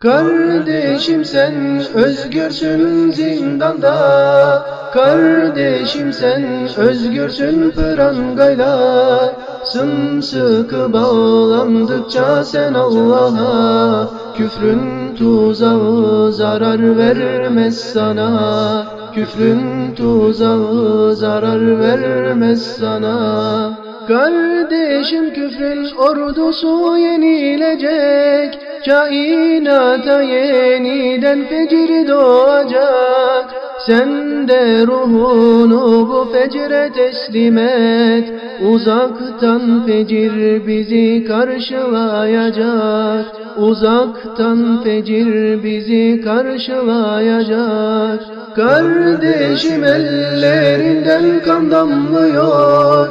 Kardeşim sen özgürsün zindanda. Kardeşim sen özgürsün prangayla Sımsıkı bağlandıkça sen Allah'a Küfrün tuzağı zarar vermez sana. Küfrün tuzağı zarar vermez sana. Kardeşim küfrün ordusu yenilecek Kainata yeniden fecir doğacak. Sen de ruhunu bu fecre teslim et. Uzaktan fecir bizi karşılayacak. Uzaktan fecir bizi karşılayacak. Kardeşim ellerinden kan damlıyor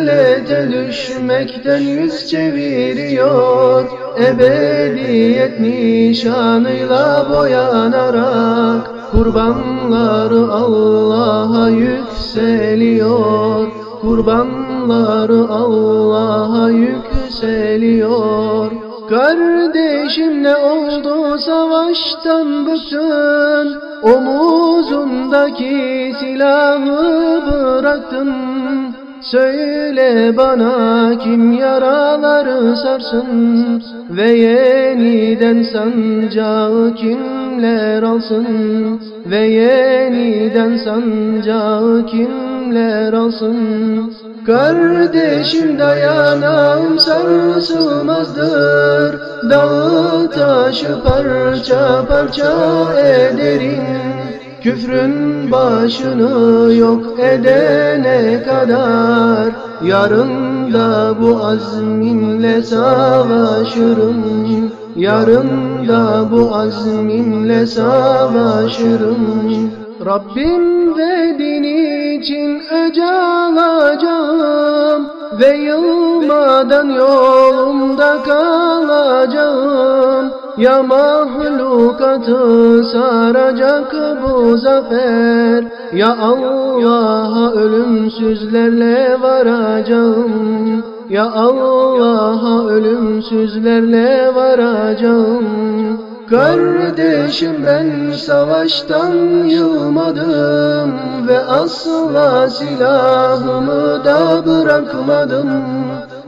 Zillete düşmekten yüz çeviriyor. Ebediyet nişanıyla boyanarak Kurbanları Allah'a yükseliyor. Kurbanları Allah'a yükseliyor. Kardeşim ne oldu savaştan bıktın Omuzundaki silahı bıraktın Söyle bana kim yaraları sarsın Ve yeniden sancağı kimler alsın? Ve yeniden sancağı kimler alsın? Kardeşim dayanağım sarsılmazdır. Dağı taşı parça parça ederim Küfrün başını yok edene kadar Yarın da bu azminle savaşırım. Yarın da bu azminle savaşırım. Rabbim ve dini için öc alacağım Ve yılmadan yolumda kalacağım Ya mahlukatı saracak bu zafer. Ya Allah'a ölümsüzlerle varacağım. Ya Allah'a ölümsüzlerle varacağım. Kardeşim ben savaştan yılmadım Ve asla silahımı da bırakmadım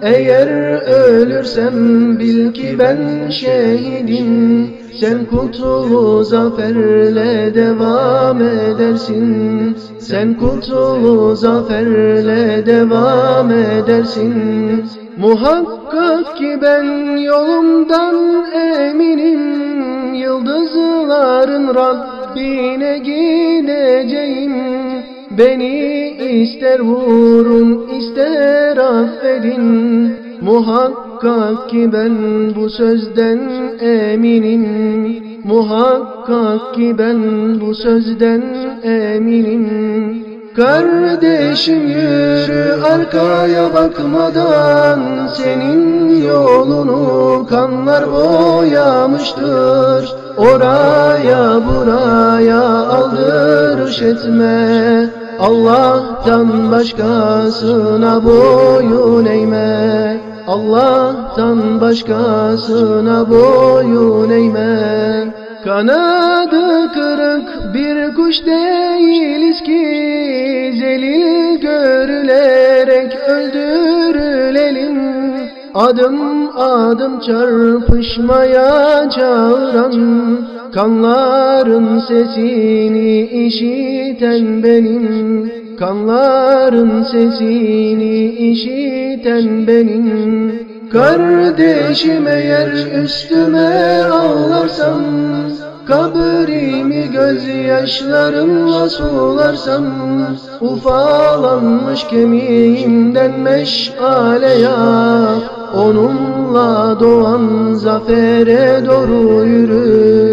Eğer ölürsem bil ki ben şehidim. Sen kutlu zaferle devam edersin. Sen kutlu zaferle devam edersin. Muhakkak ki ben yolumdan eminim. Yıldızların Rabbine gideceğim Beni ister vurun ister affedin. Muhakkak ki ben bu sözden eminim. Muhakkak ki ben bu sözden eminim. Kardeşim yürü arkaya bakmadan Senin yolunu kanlar boyamıştır. Oraya buraya aldırış etme Allah'tan başkasına boyun eğme Allah'tan başkasına boyun eğme Kanadı kırık bir kuş değiliz ki Zelil görülerek öldürülelim. Adım adım çarpışmaya çağıran Kanların sesini işiten benim. Kanların sesini işiten benim. Kardeşim eğer üstüme ağlarsam Kabrimi gözyaşlarımla sularsam Ufalanmış kemiğimden meşale yak Onunla doğan zafere doğru yürü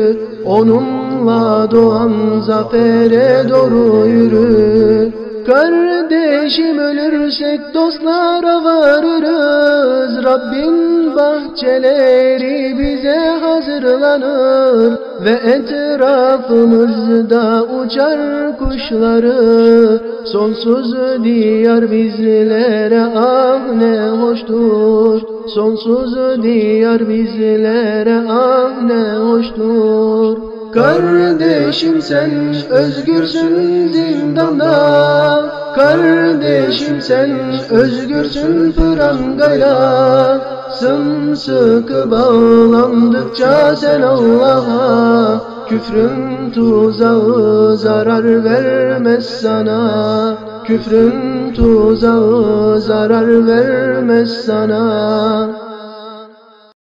Onunla doğan zafere doğru yürü Kardeşim ölürsek dostlara varırız. Rabbin bahçeleri bize hazırlanır. Ve etrafımızda uçar kuşları. Sonsuz diyar bizlere ah ne hoştur Sonsuz diyar bizlere ah ne hoştur. Kardeşim sen özgürsün zindanda. Kardeşim sen özgürsün prangayla Sımsıkı bağlandıkça sen Allah'a Küfrün tuzağı zarar vermez sana Küfrün tuzağı zarar vermez sana